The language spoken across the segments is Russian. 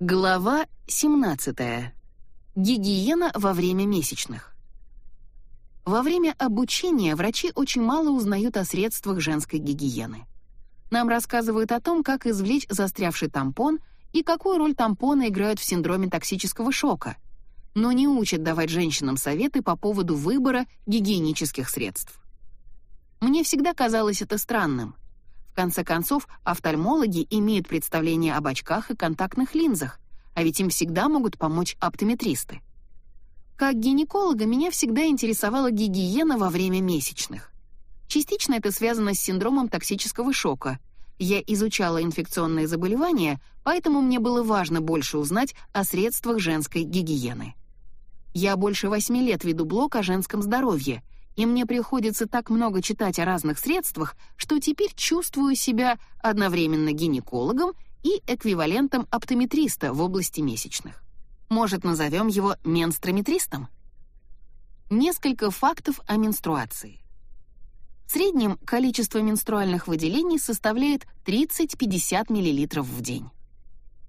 Глава 17. Гигиена во время месячных. Во время обучения врачи очень мало узнают о средствах женской гигиены. Нам рассказывают о том, как извлечь застрявший тампон и какую роль тампоны играют в синдроме токсического шока, но не учат давать женщинам советы по поводу выбора гигиенических средств. Мне всегда казалось это странным — конце концов, офтальмологи имеют представление об очках и контактных линзах, а ведь им всегда могут помочь оптометристы. Как гинеколога меня всегда интересовала гигиена во время месячных. Частично это связано с синдромом токсического шока. Я изучала инфекционные заболевания, поэтому мне было важно больше узнать о средствах женской гигиены. Я больше восьми лет веду блог о женском здоровье — и мне приходится так много читать о разных средствах, что теперь чувствую себя одновременно гинекологом и эквивалентом оптометриста в области месячных. Может, назовем его менстрометристом? Несколько фактов о менструации. В среднем количество менструальных выделений составляет 30-50 мл в день.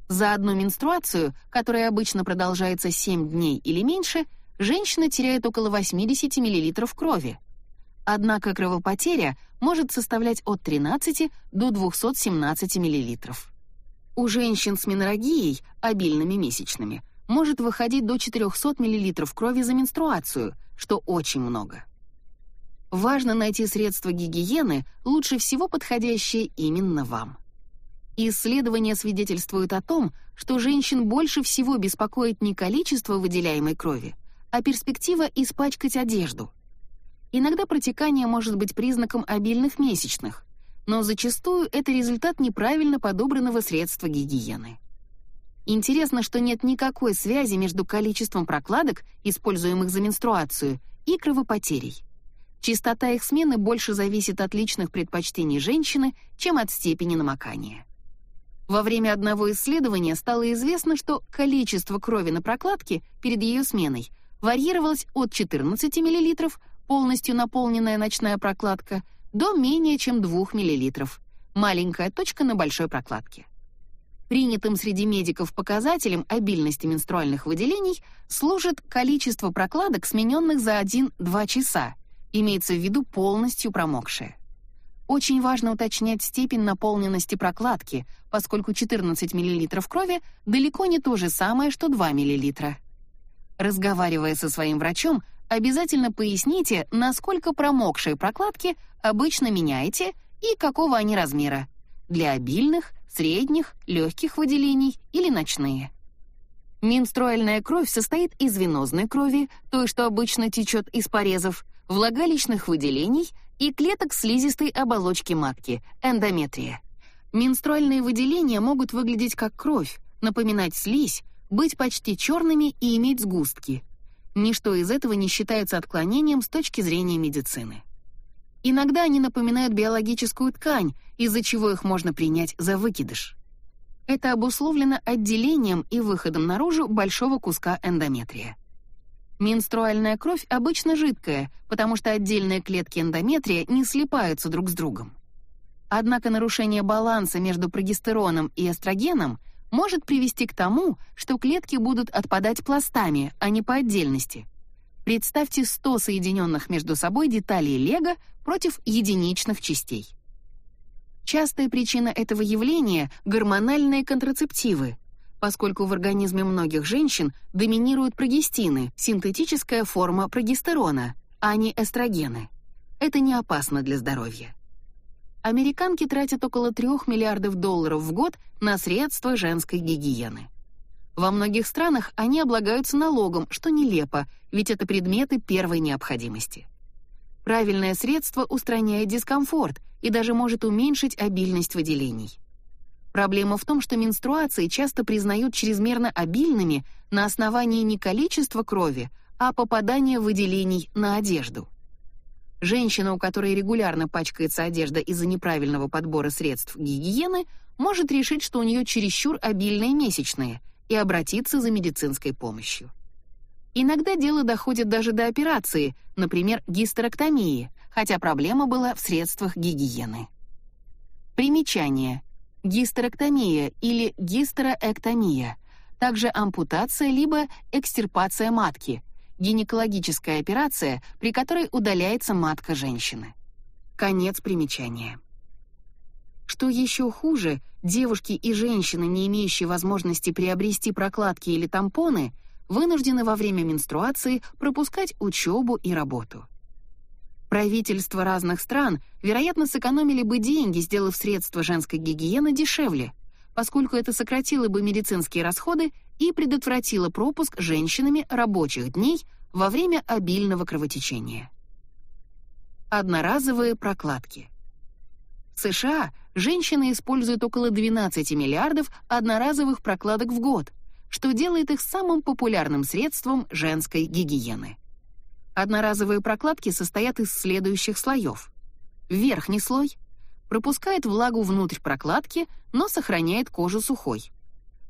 За одну менструацию, которая обычно продолжается 7 дней или меньше, женщина теряет около 80 мл крови. Однако кровопотеря может составлять от 13 до 217 мл. У женщин с меноррагией, обильными месячными, может выходить до 400 мл крови за менструацию, что очень много. Важно найти средства гигиены, лучше всего подходящие именно вам. Исследования свидетельствуют о том, что женщин больше всего беспокоит не количество выделяемой крови, а перспектива испачкать одежду. Иногда протекание может быть признаком обильных месячных, но зачастую это результат неправильно подобранного средства гигиены. Интересно, что нет никакой связи между количеством прокладок, используемых за менструацию, и кровопотерей. Частота их смены больше зависит от личных предпочтений женщины, чем от степени намокания. Во время одного исследования стало известно, что количество крови на прокладке перед ее сменой варьировалась от 14 мл, полностью наполненная ночная прокладка, до менее чем 2 мл, маленькая точка на большой прокладке. Принятым среди медиков показателем обильности менструальных выделений служит количество прокладок, смененных за 1-2 часа, имеется в виду полностью промокшие. Очень важно уточнять степень наполненности прокладки, поскольку 14 мл крови далеко не то же самое, что 2 мл. Разговаривая со своим врачом, обязательно поясните, насколько промокшие прокладки обычно меняете и какого они размера. Для обильных, средних, легких выделений или ночные. Менструальная кровь состоит из венозной крови, той, что обычно течет из порезов, влагалищных выделений и клеток слизистой оболочки матки, эндометрия. Менструальные выделения могут выглядеть как кровь, напоминать слизь, быть почти черными и иметь сгустки. Ничто из этого не считается отклонением с точки зрения медицины. Иногда они напоминают биологическую ткань, из-за чего их можно принять за выкидыш. Это обусловлено отделением и выходом наружу большого куска эндометрия. Менструальная кровь обычно жидкая, потому что отдельные клетки эндометрия не слипаются друг с другом. Однако нарушение баланса между прогестероном и эстрогеном может привести к тому, что клетки будут отпадать пластами, а не по отдельности. Представьте 100 соединенных между собой деталей лего против единичных частей. Частая причина этого явления — гормональные контрацептивы, поскольку в организме многих женщин доминируют прогестины, синтетическая форма прогестерона, а не эстрогены. Это не опасно для здоровья американки тратят около 3 миллиардов долларов в год на средства женской гигиены. Во многих странах они облагаются налогом, что нелепо, ведь это предметы первой необходимости. Правильное средство устраняет дискомфорт и даже может уменьшить обильность выделений. Проблема в том, что менструации часто признают чрезмерно обильными на основании не количества крови, а попадания выделений на одежду. Женщина, у которой регулярно пачкается одежда из-за неправильного подбора средств гигиены, может решить, что у нее чересчур обильные месячные, и обратиться за медицинской помощью. Иногда дело доходит даже до операции, например, гистерэктомии, хотя проблема была в средствах гигиены. Примечание. Гистерэктомия или гистероэктомия также ампутация либо экстирпация матки, гинекологическая операция, при которой удаляется матка женщины. Конец примечания. Что еще хуже, девушки и женщины, не имеющие возможности приобрести прокладки или тампоны, вынуждены во время менструации пропускать учебу и работу. Правительства разных стран, вероятно, сэкономили бы деньги, сделав средства женской гигиены дешевле, поскольку это сократило бы медицинские расходы и предотвратило пропуск женщинами рабочих дней во время обильного кровотечения. Одноразовые прокладки. В США женщины используют около 12 миллиардов одноразовых прокладок в год, что делает их самым популярным средством женской гигиены. Одноразовые прокладки состоят из следующих слоев. Верхний слой пропускает влагу внутрь прокладки, но сохраняет кожу сухой.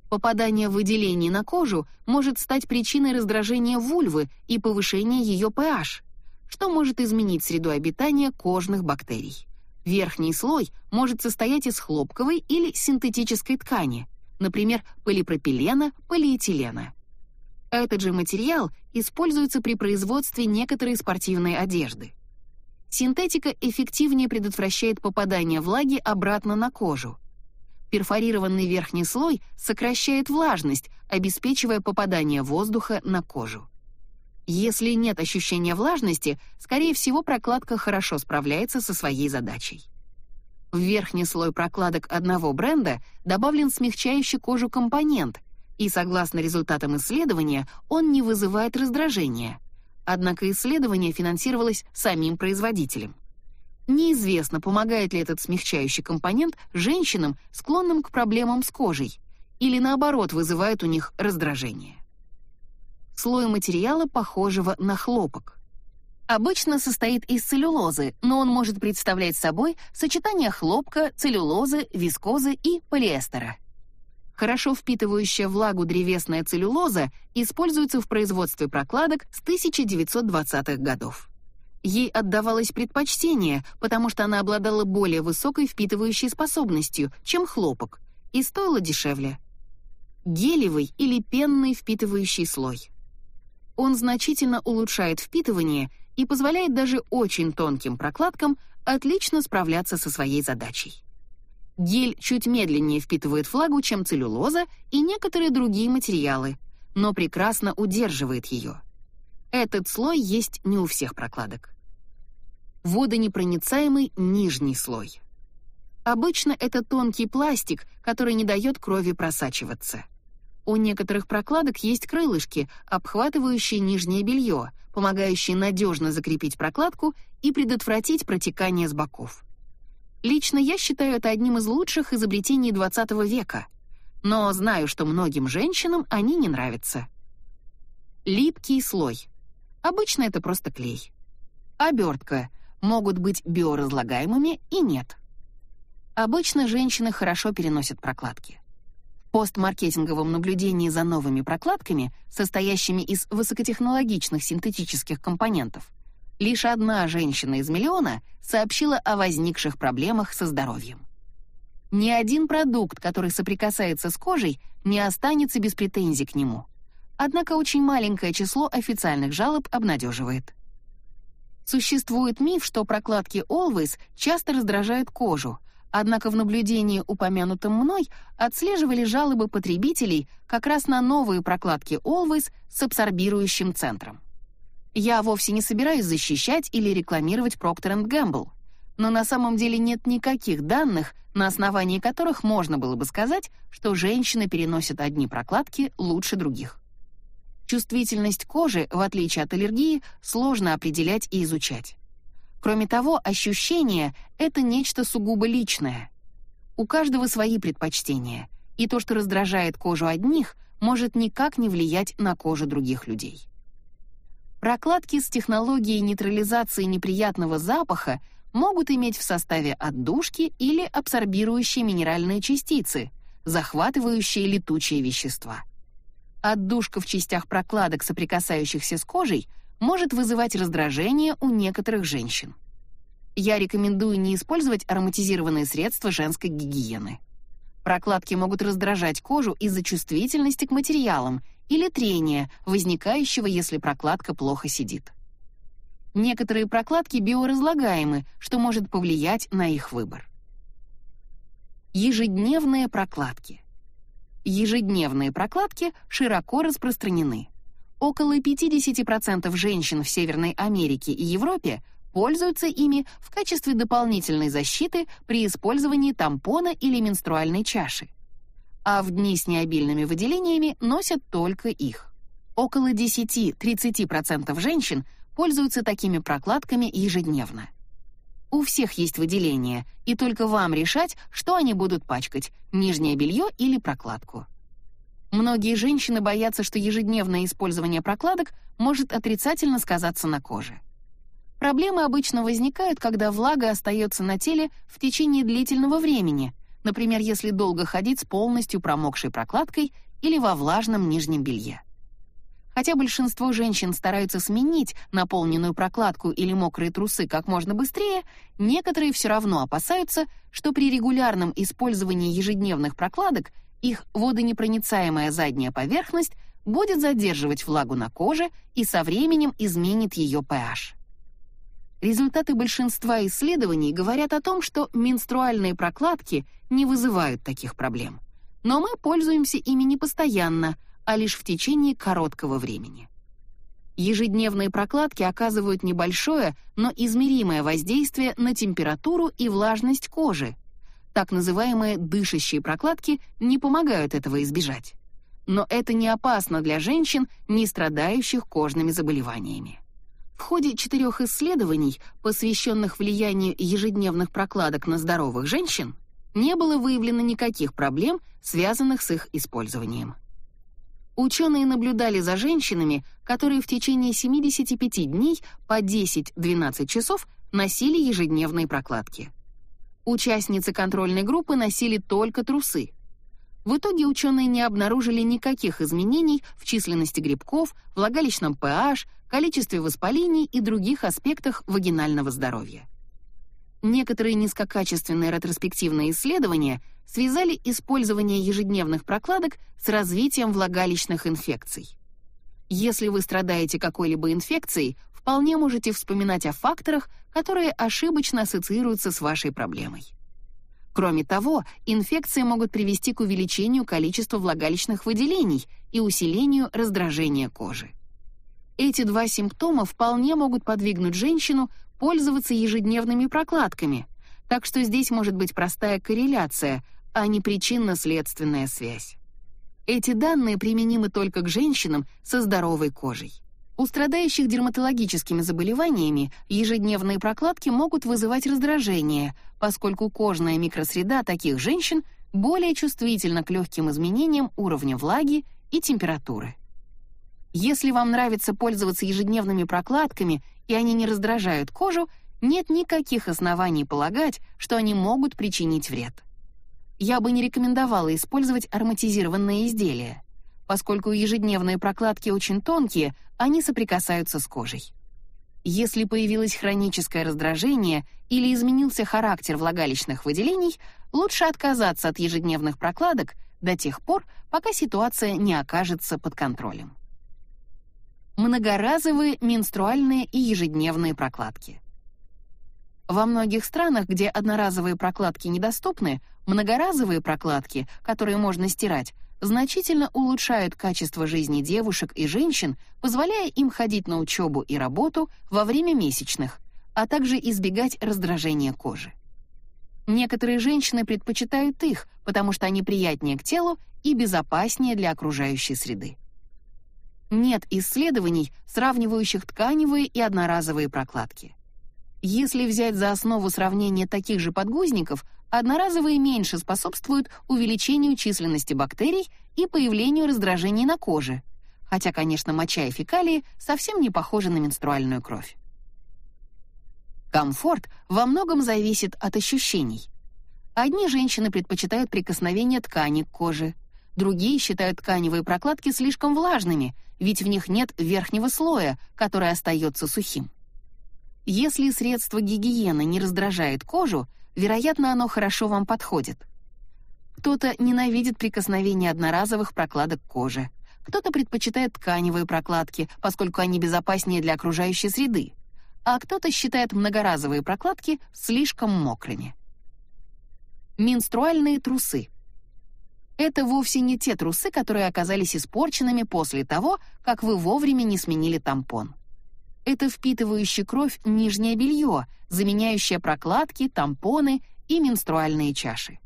Попадание выделений на кожу может стать причиной раздражения вульвы и повышения ее pH, что может изменить среду обитания кожных бактерий. Верхний слой может состоять из хлопковой или синтетической ткани, например, полипропилена, полиэтилена. Этот же материал используется при производстве некоторой спортивной одежды. Синтетика эффективнее предотвращает попадание влаги обратно на кожу. Перфорированный верхний слой сокращает влажность, обеспечивая попадание воздуха на кожу. Если нет ощущения влажности, скорее всего, прокладка хорошо справляется со своей задачей. В верхний слой прокладок одного бренда добавлен смягчающий кожу компонент, и согласно результатам исследования, он не вызывает раздражения. Однако исследование финансировалось самим производителем. Неизвестно, помогает ли этот смягчающий компонент женщинам, склонным к проблемам с кожей, или наоборот вызывает у них раздражение слой материала, похожего на хлопок. Обычно состоит из целлюлозы, но он может представлять собой сочетание хлопка, целлюлозы, вискозы и полиэстера. Хорошо впитывающая влагу древесная целлюлоза используется в производстве прокладок с 1920-х годов. Ей отдавалось предпочтение, потому что она обладала более высокой впитывающей способностью, чем хлопок, и стоила дешевле. Гелевый или пенный впитывающий слой. Он значительно улучшает впитывание и позволяет даже очень тонким прокладкам отлично справляться со своей задачей. Гель чуть медленнее впитывает влагу, чем целлюлоза и некоторые другие материалы, но прекрасно удерживает ее. Этот слой есть не у всех прокладок. Водонепроницаемый нижний слой. Обычно это тонкий пластик, который не дает крови просачиваться. У некоторых прокладок есть крылышки, обхватывающие нижнее белье, помогающие надежно закрепить прокладку и предотвратить протекание с боков. Лично я считаю это одним из лучших изобретений 20 века, но знаю, что многим женщинам они не нравятся. Липкий слой. Обычно это просто клей. Обертка. Могут быть биоразлагаемыми и нет. Обычно женщины хорошо переносят прокладки постмаркетинговом наблюдении за новыми прокладками, состоящими из высокотехнологичных синтетических компонентов, лишь одна женщина из миллиона сообщила о возникших проблемах со здоровьем. Ни один продукт, который соприкасается с кожей, не останется без претензий к нему. Однако очень маленькое число официальных жалоб обнадеживает. Существует миф, что прокладки Always часто раздражают кожу, Однако в наблюдении, упомянутом мной, отслеживали жалобы потребителей как раз на новые прокладки Always с абсорбирующим центром. Я вовсе не собираюсь защищать или рекламировать Procter Gamble, но на самом деле нет никаких данных, на основании которых можно было бы сказать, что женщины переносят одни прокладки лучше других. Чувствительность кожи, в отличие от аллергии, сложно определять и изучать. Кроме того, ощущение — это нечто сугубо личное. У каждого свои предпочтения, и то, что раздражает кожу одних, может никак не влиять на кожу других людей. Прокладки с технологией нейтрализации неприятного запаха могут иметь в составе отдушки или абсорбирующие минеральные частицы, захватывающие летучие вещества. Отдушка в частях прокладок, соприкасающихся с кожей, может вызывать раздражение у некоторых женщин. Я рекомендую не использовать ароматизированные средства женской гигиены. Прокладки могут раздражать кожу из-за чувствительности к материалам или трения, возникающего, если прокладка плохо сидит. Некоторые прокладки биоразлагаемы, что может повлиять на их выбор. Ежедневные прокладки. Ежедневные прокладки широко распространены. Около 50% женщин в Северной Америке и Европе пользуются ими в качестве дополнительной защиты при использовании тампона или менструальной чаши. А в дни с необильными выделениями носят только их. Около 10-30% женщин пользуются такими прокладками ежедневно. У всех есть выделения, и только вам решать, что они будут пачкать — нижнее белье или прокладку. Многие женщины боятся, что ежедневное использование прокладок может отрицательно сказаться на коже. Проблемы обычно возникают, когда влага остается на теле в течение длительного времени, например, если долго ходить с полностью промокшей прокладкой или во влажном нижнем белье. Хотя большинство женщин стараются сменить наполненную прокладку или мокрые трусы как можно быстрее, некоторые все равно опасаются, что при регулярном использовании ежедневных прокладок их водонепроницаемая задняя поверхность будет задерживать влагу на коже и со временем изменит ее pH. Результаты большинства исследований говорят о том, что менструальные прокладки не вызывают таких проблем. Но мы пользуемся ими не постоянно, а лишь в течение короткого времени. Ежедневные прокладки оказывают небольшое, но измеримое воздействие на температуру и влажность кожи. Так называемые дышащие прокладки не помогают этого избежать. Но это не опасно для женщин, не страдающих кожными заболеваниями. В ходе четырех исследований, посвященных влиянию ежедневных прокладок на здоровых женщин, не было выявлено никаких проблем, связанных с их использованием. Ученые наблюдали за женщинами, которые в течение 75 дней по 10-12 часов носили ежедневные прокладки. Участницы контрольной группы носили только трусы. В итоге ученые не обнаружили никаких изменений в численности грибков, влагалищном pH, количестве воспалений и других аспектах вагинального здоровья. Некоторые низкокачественные ретроспективные исследования связали использование ежедневных прокладок с развитием влагалищных инфекций. Если вы страдаете какой-либо инфекцией, вполне можете вспоминать о факторах, которые ошибочно ассоциируются с вашей проблемой. Кроме того, инфекции могут привести к увеличению количества влагалищных выделений и усилению раздражения кожи. Эти два симптома вполне могут подвигнуть женщину пользоваться ежедневными прокладками, так что здесь может быть простая корреляция, а не причинно-следственная связь. Эти данные применимы только к женщинам со здоровой кожей. У страдающих дерматологическими заболеваниями ежедневные прокладки могут вызывать раздражение, поскольку кожная микросреда таких женщин более чувствительна к легким изменениям уровня влаги и температуры. Если вам нравится пользоваться ежедневными прокладками и они не раздражают кожу, нет никаких оснований полагать, что они могут причинить вред. Я бы не рекомендовала использовать ароматизированные изделия. Поскольку ежедневные прокладки очень тонкие, они соприкасаются с кожей. Если появилось хроническое раздражение или изменился характер влагалищных выделений, лучше отказаться от ежедневных прокладок до тех пор, пока ситуация не окажется под контролем многоразовые менструальные и ежедневные прокладки. Во многих странах, где одноразовые прокладки недоступны, многоразовые прокладки, которые можно стирать, значительно улучшают качество жизни девушек и женщин, позволяя им ходить на учебу и работу во время месячных, а также избегать раздражения кожи. Некоторые женщины предпочитают их, потому что они приятнее к телу и безопаснее для окружающей среды. Нет исследований, сравнивающих тканевые и одноразовые прокладки. Если взять за основу сравнение таких же подгузников, одноразовые меньше способствуют увеличению численности бактерий и появлению раздражений на коже, хотя, конечно, моча и фекалии совсем не похожи на менструальную кровь. Комфорт во многом зависит от ощущений. Одни женщины предпочитают прикосновение ткани к коже, другие считают тканевые прокладки слишком влажными — ведь в них нет верхнего слоя, который остается сухим. Если средство гигиены не раздражает кожу, вероятно, оно хорошо вам подходит. Кто-то ненавидит прикосновение одноразовых прокладок кожи. Кто-то предпочитает тканевые прокладки, поскольку они безопаснее для окружающей среды. А кто-то считает многоразовые прокладки слишком мокрыми. Менструальные трусы. Это вовсе не те трусы, которые оказались испорченными после того, как вы вовремя не сменили тампон. Это впитывающее кровь нижнее белье, заменяющее прокладки, тампоны и менструальные чаши.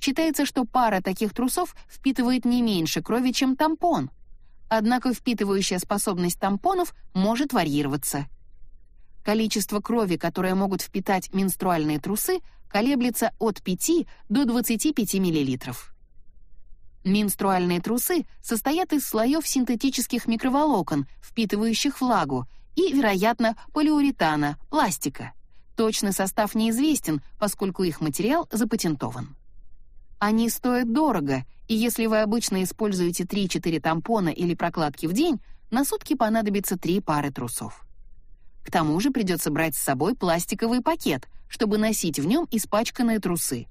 Считается, что пара таких трусов впитывает не меньше крови, чем тампон. Однако впитывающая способность тампонов может варьироваться. Количество крови, которое могут впитать менструальные трусы, колеблется от 5 до 25 мл. Менструальные трусы состоят из слоев синтетических микроволокон, впитывающих влагу, и, вероятно, полиуретана, пластика. Точный состав неизвестен, поскольку их материал запатентован. Они стоят дорого, и если вы обычно используете 3-4 тампона или прокладки в день, на сутки понадобится 3 пары трусов. К тому же придется брать с собой пластиковый пакет, чтобы носить в нем испачканные трусы.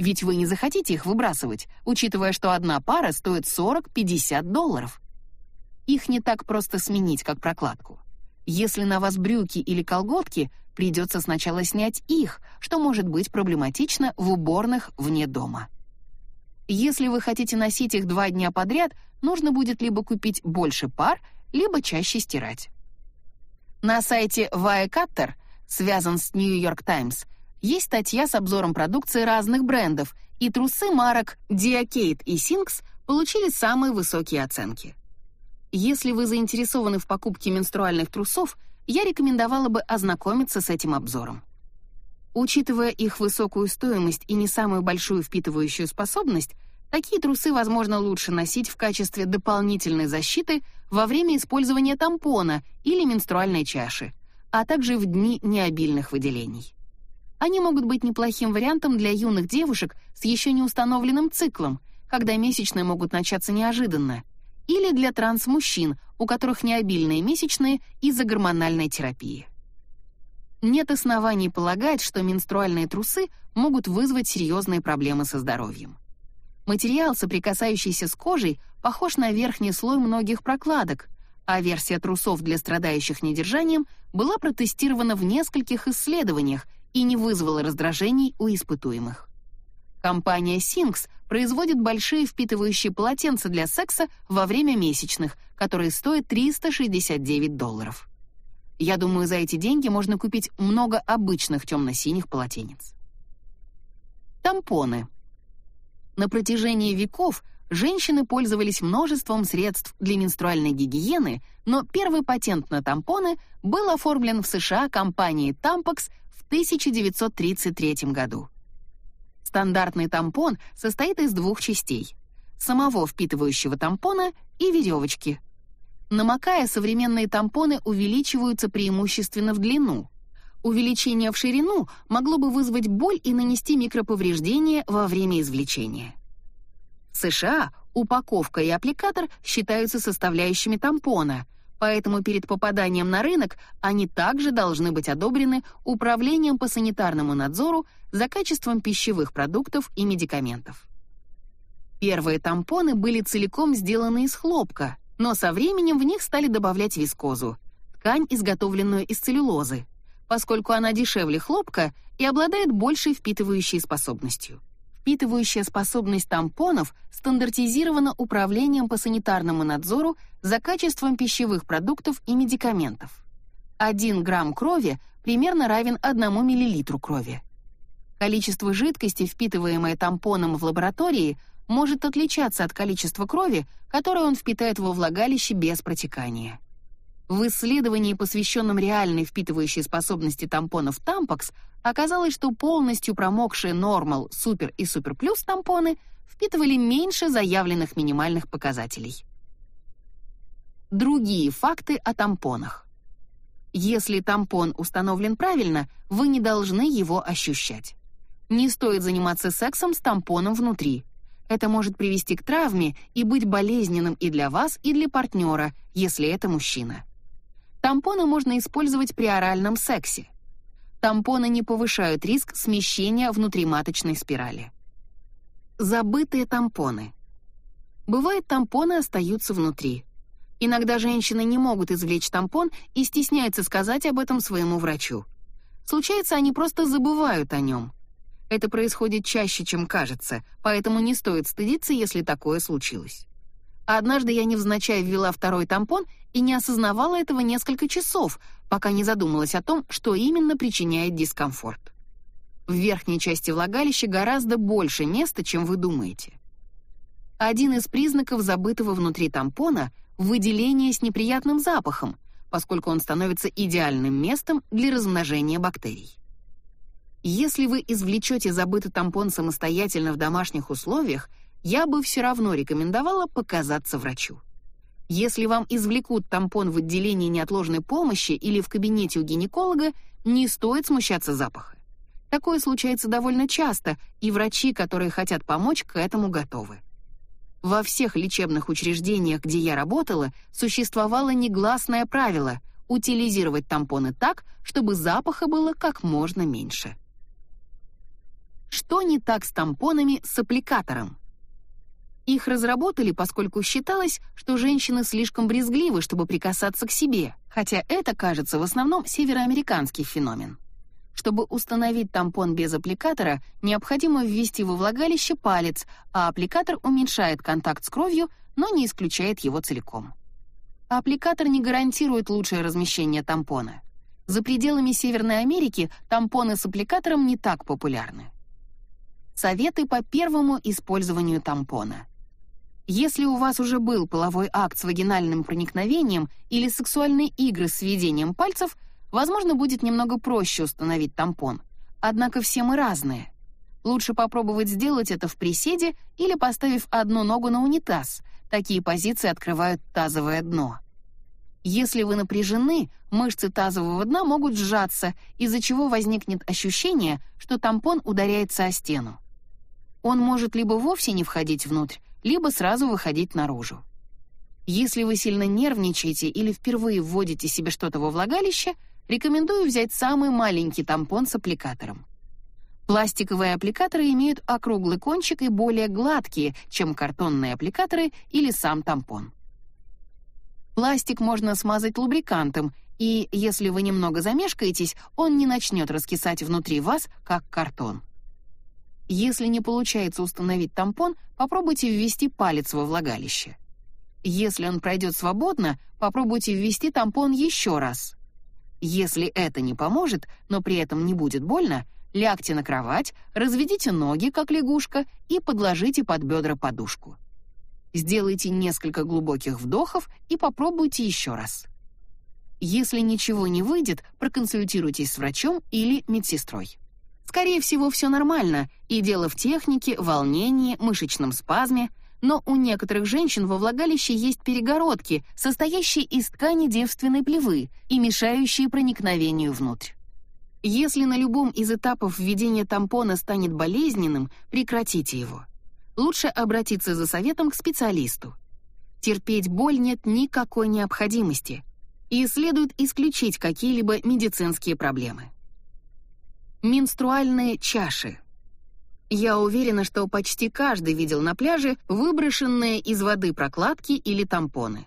Ведь вы не захотите их выбрасывать, учитывая, что одна пара стоит 40-50 долларов. Их не так просто сменить, как прокладку. Если на вас брюки или колготки, придется сначала снять их, что может быть проблематично в уборных вне дома. Если вы хотите носить их два дня подряд, нужно будет либо купить больше пар, либо чаще стирать. На сайте Wirecutter, связан с New York Times, есть статья с обзором продукции разных брендов, и трусы марок Diacate и Sinks получили самые высокие оценки. Если вы заинтересованы в покупке менструальных трусов, я рекомендовала бы ознакомиться с этим обзором. Учитывая их высокую стоимость и не самую большую впитывающую способность, такие трусы, возможно, лучше носить в качестве дополнительной защиты во время использования тампона или менструальной чаши, а также в дни необильных выделений. Они могут быть неплохим вариантом для юных девушек с еще не установленным циклом, когда месячные могут начаться неожиданно, или для транс-мужчин, у которых необильные месячные из-за гормональной терапии. Нет оснований полагать, что менструальные трусы могут вызвать серьезные проблемы со здоровьем. Материал, соприкасающийся с кожей, похож на верхний слой многих прокладок, а версия трусов для страдающих недержанием была протестирована в нескольких исследованиях и не вызвала раздражений у испытуемых. Компания Sinks производит большие впитывающие полотенца для секса во время месячных, которые стоят 369 долларов. Я думаю, за эти деньги можно купить много обычных темно-синих полотенец. Тампоны. На протяжении веков женщины пользовались множеством средств для менструальной гигиены, но первый патент на тампоны был оформлен в США компанией Tampax 1933 году. Стандартный тампон состоит из двух частей: самого впитывающего тампона и веревочки, Намокая, современные тампоны увеличиваются преимущественно в длину. Увеличение в ширину могло бы вызвать боль и нанести микроповреждения во время извлечения. В США упаковка и аппликатор считаются составляющими тампона, поэтому перед попаданием на рынок они также должны быть одобрены Управлением по санитарному надзору за качеством пищевых продуктов и медикаментов. Первые тампоны были целиком сделаны из хлопка, но со временем в них стали добавлять вискозу, ткань, изготовленную из целлюлозы, поскольку она дешевле хлопка и обладает большей впитывающей способностью. Впитывающая способность тампонов стандартизирована Управлением по санитарному надзору за качеством пищевых продуктов и медикаментов. 1 грамм крови примерно равен 1 миллилитру крови. Количество жидкости, впитываемое тампоном в лаборатории, может отличаться от количества крови, которое он впитает во влагалище без протекания. В исследовании, посвященном реальной впитывающей способности тампонов Tampax, оказалось, что полностью промокшие Normal, Super и Super Plus тампоны впитывали меньше заявленных минимальных показателей. Другие факты о тампонах. Если тампон установлен правильно, вы не должны его ощущать. Не стоит заниматься сексом с тампоном внутри. Это может привести к травме и быть болезненным и для вас, и для партнера, если это мужчина. Тампоны можно использовать при оральном сексе. Тампоны не повышают риск смещения внутриматочной спирали. Забытые тампоны. Бывает, тампоны остаются внутри. Иногда женщины не могут извлечь тампон и стесняются сказать об этом своему врачу. Случается, они просто забывают о нем. Это происходит чаще, чем кажется, поэтому не стоит стыдиться, если такое случилось. Однажды я невзначай ввела второй тампон и не осознавала этого несколько часов, пока не задумалась о том, что именно причиняет дискомфорт. В верхней части влагалища гораздо больше места, чем вы думаете. Один из признаков забытого внутри тампона — выделение с неприятным запахом, поскольку он становится идеальным местом для размножения бактерий. Если вы извлечете забытый тампон самостоятельно в домашних условиях, я бы все равно рекомендовала показаться врачу. Если вам извлекут тампон в отделении неотложной помощи или в кабинете у гинеколога, не стоит смущаться запаха. Такое случается довольно часто, и врачи, которые хотят помочь, к этому готовы. Во всех лечебных учреждениях, где я работала, существовало негласное правило утилизировать тампоны так, чтобы запаха было как можно меньше. Что не так с тампонами с аппликатором? Их разработали, поскольку считалось, что женщины слишком брезгливы, чтобы прикасаться к себе, хотя это, кажется, в основном североамериканский феномен. Чтобы установить тампон без аппликатора, необходимо ввести во влагалище палец, а аппликатор уменьшает контакт с кровью, но не исключает его целиком. Аппликатор не гарантирует лучшее размещение тампона. За пределами Северной Америки тампоны с аппликатором не так популярны. Советы по первому использованию тампона. Если у вас уже был половой акт с вагинальным проникновением или сексуальные игры с введением пальцев – Возможно, будет немного проще установить тампон. Однако все мы разные. Лучше попробовать сделать это в приседе или поставив одну ногу на унитаз. Такие позиции открывают тазовое дно. Если вы напряжены, мышцы тазового дна могут сжаться, из-за чего возникнет ощущение, что тампон ударяется о стену. Он может либо вовсе не входить внутрь, либо сразу выходить наружу. Если вы сильно нервничаете или впервые вводите себе что-то во влагалище — рекомендую взять самый маленький тампон с аппликатором. Пластиковые аппликаторы имеют округлый кончик и более гладкие, чем картонные аппликаторы или сам тампон. Пластик можно смазать лубрикантом, и если вы немного замешкаетесь, он не начнет раскисать внутри вас, как картон. Если не получается установить тампон, попробуйте ввести палец во влагалище. Если он пройдет свободно, попробуйте ввести тампон еще раз. Если это не поможет, но при этом не будет больно, лягте на кровать, разведите ноги, как лягушка, и подложите под бедра подушку. Сделайте несколько глубоких вдохов и попробуйте еще раз. Если ничего не выйдет, проконсультируйтесь с врачом или медсестрой. Скорее всего, все нормально, и дело в технике, волнении, мышечном спазме, но у некоторых женщин во влагалище есть перегородки, состоящие из ткани девственной плевы и мешающие проникновению внутрь. Если на любом из этапов введения тампона станет болезненным, прекратите его. Лучше обратиться за советом к специалисту. Терпеть боль нет никакой необходимости, и следует исключить какие-либо медицинские проблемы. Менструальные чаши – я уверена, что почти каждый видел на пляже выброшенные из воды прокладки или тампоны.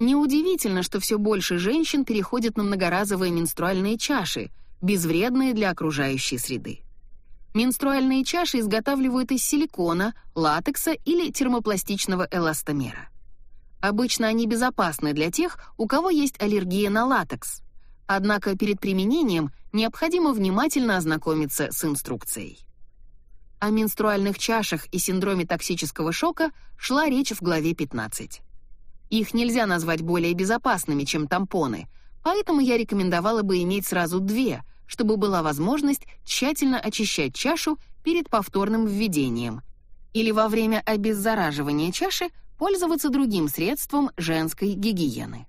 Неудивительно, что все больше женщин переходят на многоразовые менструальные чаши, безвредные для окружающей среды. Менструальные чаши изготавливают из силикона, латекса или термопластичного эластомера. Обычно они безопасны для тех, у кого есть аллергия на латекс. Однако перед применением необходимо внимательно ознакомиться с инструкцией. О менструальных чашах и синдроме токсического шока шла речь в главе 15. Их нельзя назвать более безопасными, чем тампоны, поэтому я рекомендовала бы иметь сразу две, чтобы была возможность тщательно очищать чашу перед повторным введением или во время обеззараживания чаши пользоваться другим средством женской гигиены.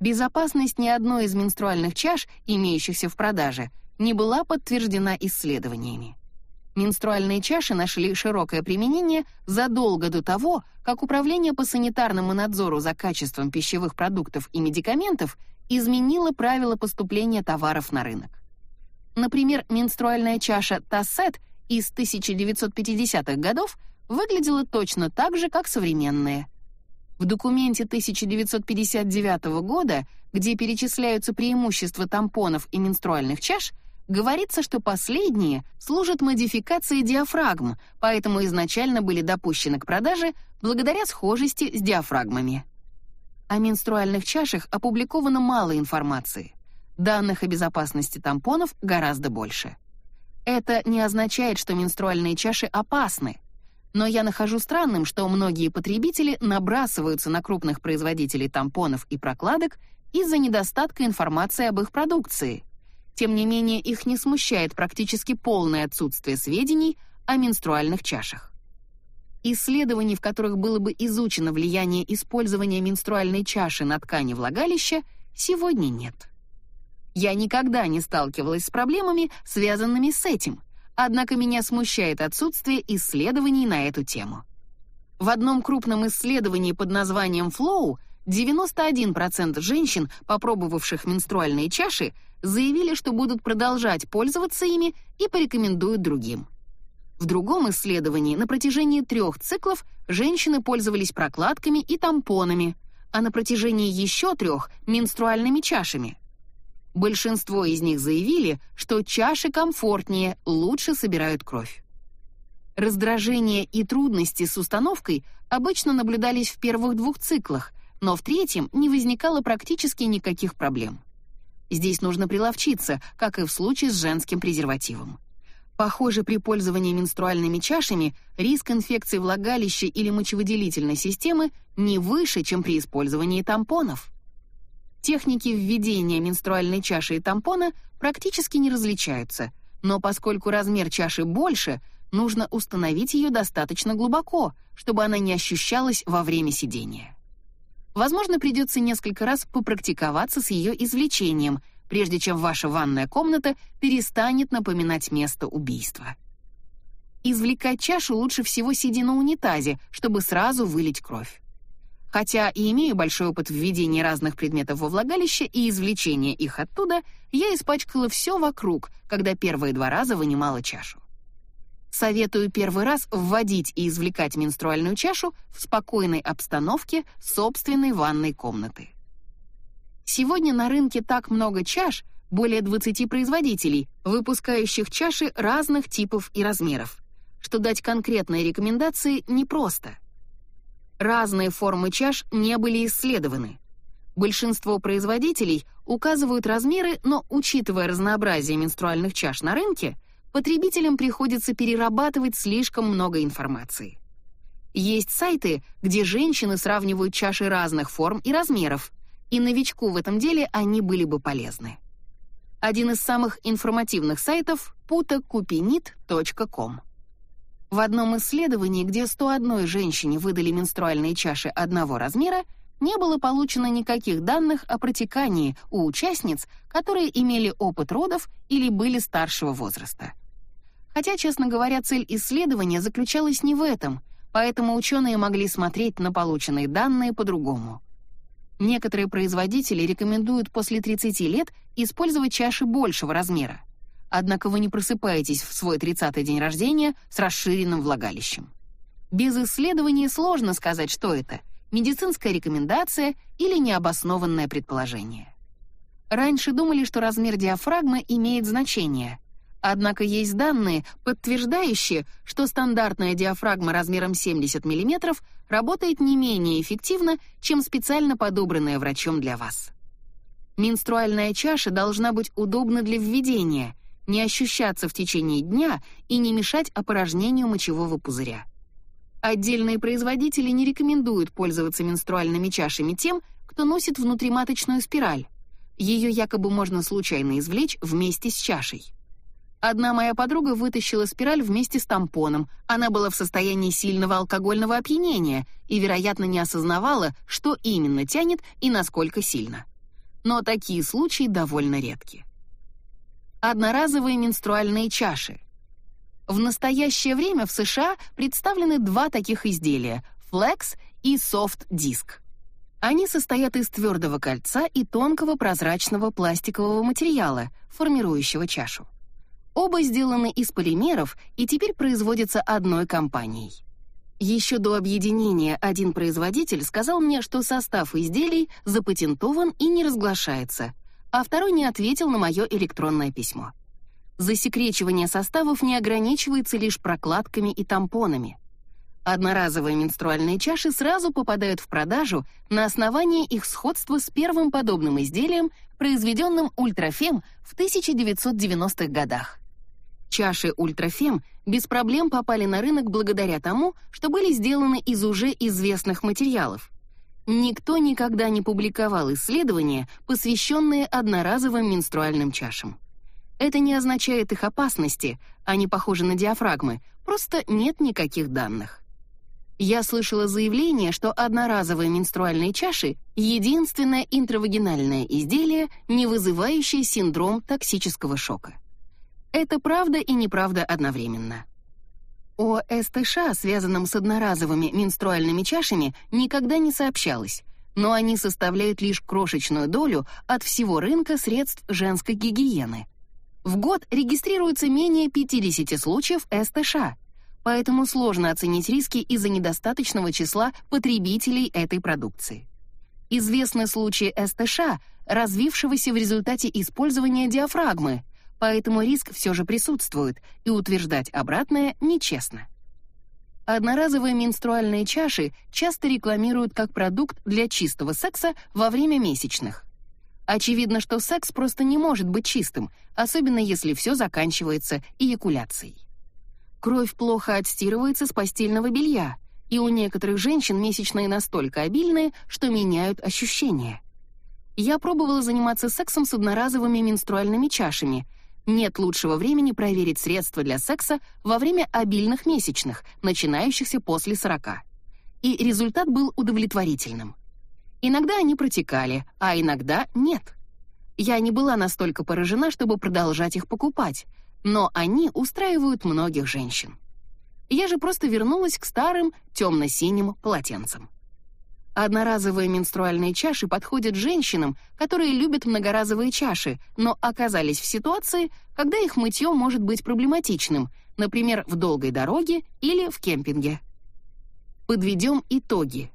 Безопасность ни одной из менструальных чаш, имеющихся в продаже, не была подтверждена исследованиями. Менструальные чаши нашли широкое применение задолго до того, как Управление по санитарному надзору за качеством пищевых продуктов и медикаментов изменило правила поступления товаров на рынок. Например, менструальная чаша Тассет из 1950-х годов выглядела точно так же, как современные. В документе 1959 года, где перечисляются преимущества тампонов и менструальных чаш, говорится, что последние служат модификации диафрагм, поэтому изначально были допущены к продаже благодаря схожести с диафрагмами. О менструальных чашах опубликовано мало информации. Данных о безопасности тампонов гораздо больше. Это не означает, что менструальные чаши опасны. Но я нахожу странным, что многие потребители набрасываются на крупных производителей тампонов и прокладок из-за недостатка информации об их продукции. Тем не менее, их не смущает практически полное отсутствие сведений о менструальных чашах. Исследований, в которых было бы изучено влияние использования менструальной чаши на ткани влагалища, сегодня нет. Я никогда не сталкивалась с проблемами, связанными с этим, однако меня смущает отсутствие исследований на эту тему. В одном крупном исследовании под названием Flow 91% женщин, попробовавших менструальные чаши, заявили, что будут продолжать пользоваться ими и порекомендуют другим. В другом исследовании на протяжении трех циклов женщины пользовались прокладками и тампонами, а на протяжении еще трех — менструальными чашами. Большинство из них заявили, что чаши комфортнее, лучше собирают кровь. Раздражение и трудности с установкой обычно наблюдались в первых двух циклах, но в третьем не возникало практически никаких проблем. Здесь нужно приловчиться, как и в случае с женским презервативом. Похоже, при пользовании менструальными чашами риск инфекции влагалища или мочевыделительной системы не выше, чем при использовании тампонов. Техники введения менструальной чаши и тампона практически не различаются, но поскольку размер чаши больше, нужно установить ее достаточно глубоко, чтобы она не ощущалась во время сидения. Возможно, придется несколько раз попрактиковаться с ее извлечением, прежде чем ваша ванная комната перестанет напоминать место убийства. Извлекать чашу лучше всего сидя на унитазе, чтобы сразу вылить кровь. Хотя и имею большой опыт введения разных предметов во влагалище и извлечения их оттуда, я испачкала все вокруг, когда первые два раза вынимала чашу. Советую первый раз вводить и извлекать менструальную чашу в спокойной обстановке собственной ванной комнаты. Сегодня на рынке так много чаш, более 20 производителей, выпускающих чаши разных типов и размеров, что дать конкретные рекомендации непросто. Разные формы чаш не были исследованы. Большинство производителей указывают размеры, но, учитывая разнообразие менструальных чаш на рынке, потребителям приходится перерабатывать слишком много информации. Есть сайты, где женщины сравнивают чаши разных форм и размеров, и новичку в этом деле они были бы полезны. Один из самых информативных сайтов — putakupinit.com. В одном исследовании, где 101 женщине выдали менструальные чаши одного размера, не было получено никаких данных о протекании у участниц, которые имели опыт родов или были старшего возраста. Хотя, честно говоря, цель исследования заключалась не в этом, поэтому ученые могли смотреть на полученные данные по-другому. Некоторые производители рекомендуют после 30 лет использовать чаши большего размера. Однако вы не просыпаетесь в свой 30-й день рождения с расширенным влагалищем. Без исследования сложно сказать, что это — медицинская рекомендация или необоснованное предположение. Раньше думали, что размер диафрагмы имеет значение. Однако есть данные, подтверждающие, что стандартная диафрагма размером 70 мм работает не менее эффективно, чем специально подобранная врачом для вас. Менструальная чаша должна быть удобна для введения, не ощущаться в течение дня и не мешать опорожнению мочевого пузыря. Отдельные производители не рекомендуют пользоваться менструальными чашами тем, кто носит внутриматочную спираль. Ее якобы можно случайно извлечь вместе с чашей. Одна моя подруга вытащила спираль вместе с тампоном. Она была в состоянии сильного алкогольного опьянения и, вероятно, не осознавала, что именно тянет и насколько сильно. Но такие случаи довольно редки одноразовые менструальные чаши. В настоящее время в США представлены два таких изделия — Flex и Soft Disc. Они состоят из твердого кольца и тонкого прозрачного пластикового материала, формирующего чашу. Оба сделаны из полимеров и теперь производятся одной компанией. Еще до объединения один производитель сказал мне, что состав изделий запатентован и не разглашается, а второй не ответил на мое электронное письмо. Засекречивание составов не ограничивается лишь прокладками и тампонами. Одноразовые менструальные чаши сразу попадают в продажу на основании их сходства с первым подобным изделием, произведенным Ультрафем в 1990-х годах. Чаши Ультрафем без проблем попали на рынок благодаря тому, что были сделаны из уже известных материалов. Никто никогда не публиковал исследования, посвященные одноразовым менструальным чашам. Это не означает их опасности, они похожи на диафрагмы, просто нет никаких данных. Я слышала заявление, что одноразовые менструальные чаши — единственное интравагинальное изделие, не вызывающее синдром токсического шока. Это правда и неправда одновременно. О СТШ, связанном с одноразовыми менструальными чашами, никогда не сообщалось, но они составляют лишь крошечную долю от всего рынка средств женской гигиены. В год регистрируется менее 50 случаев СТШ, поэтому сложно оценить риски из-за недостаточного числа потребителей этой продукции. Известны случаи СТШ, развившегося в результате использования диафрагмы, поэтому риск все же присутствует, и утверждать обратное нечестно. Одноразовые менструальные чаши часто рекламируют как продукт для чистого секса во время месячных. Очевидно, что секс просто не может быть чистым, особенно если все заканчивается эякуляцией. Кровь плохо отстирывается с постельного белья, и у некоторых женщин месячные настолько обильные, что меняют ощущения. Я пробовала заниматься сексом с одноразовыми менструальными чашами. Нет лучшего времени проверить средства для секса во время обильных месячных, начинающихся после 40. И результат был удовлетворительным. Иногда они протекали, а иногда нет. Я не была настолько поражена, чтобы продолжать их покупать, но они устраивают многих женщин. Я же просто вернулась к старым темно-синим полотенцам. Одноразовые менструальные чаши подходят женщинам, которые любят многоразовые чаши, но оказались в ситуации, когда их мытье может быть проблематичным, например, в долгой дороге или в кемпинге. Подведем итоги.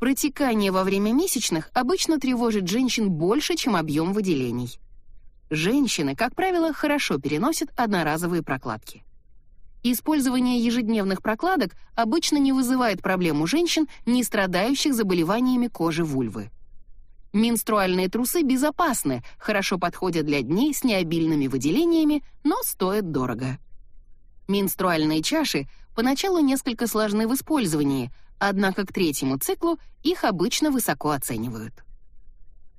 Протекание во время месячных обычно тревожит женщин больше, чем объем выделений. Женщины, как правило, хорошо переносят одноразовые прокладки. Использование ежедневных прокладок обычно не вызывает проблем у женщин, не страдающих заболеваниями кожи вульвы. Менструальные трусы безопасны, хорошо подходят для дней с необильными выделениями, но стоят дорого. Менструальные чаши поначалу несколько сложны в использовании, однако к третьему циклу их обычно высоко оценивают.